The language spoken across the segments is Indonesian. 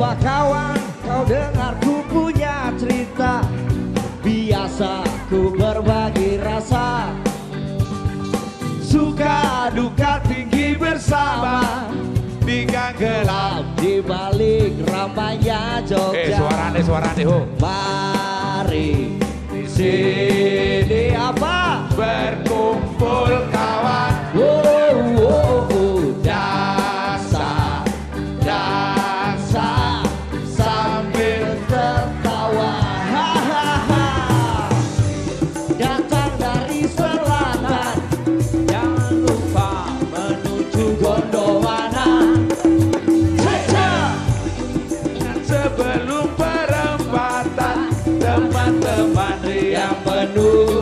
Coba kawan kau dengar ku punya cerita Biasa ku berbagi rasa Suka duka tinggi bersama Di gang gelap. Di balik ramainya Jogja Eh suarane suarane ho. Mari di sini apa? Berkumpul penuh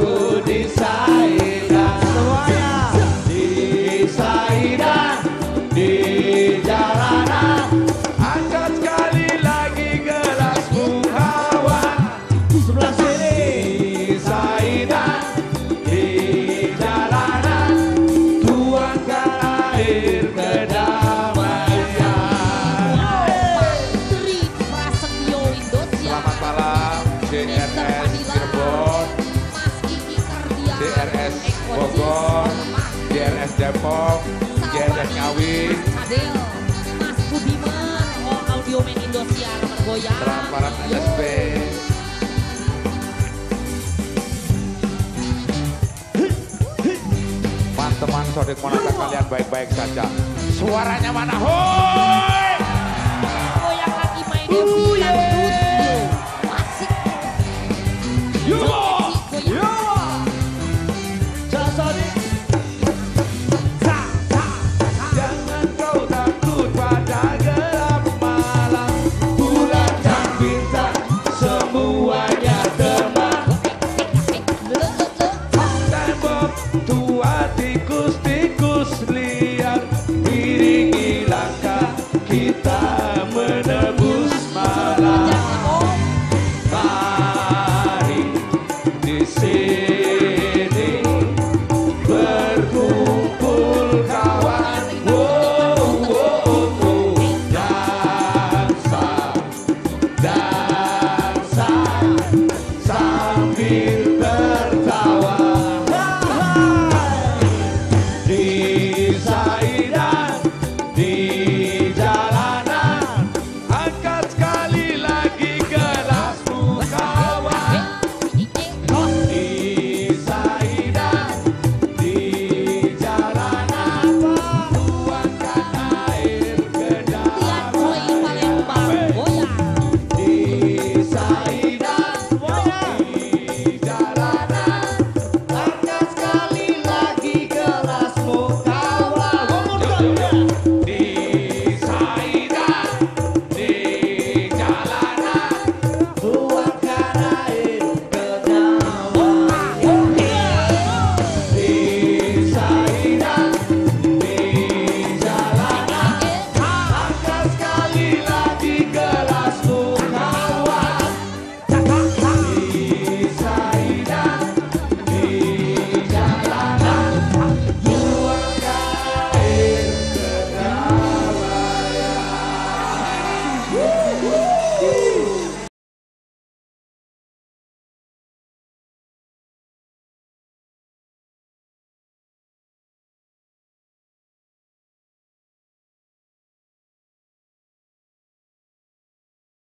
Bogor, DRS Depok, DRS Ngawi, Cadel Mas Budiman Oh Audio Man Indosiar Mergoyang transparan. SSB. Teman-teman sodik monata kalian baik-baik saja. Suaranya mana? Hoi! Goyang lagi main Devi Dangdut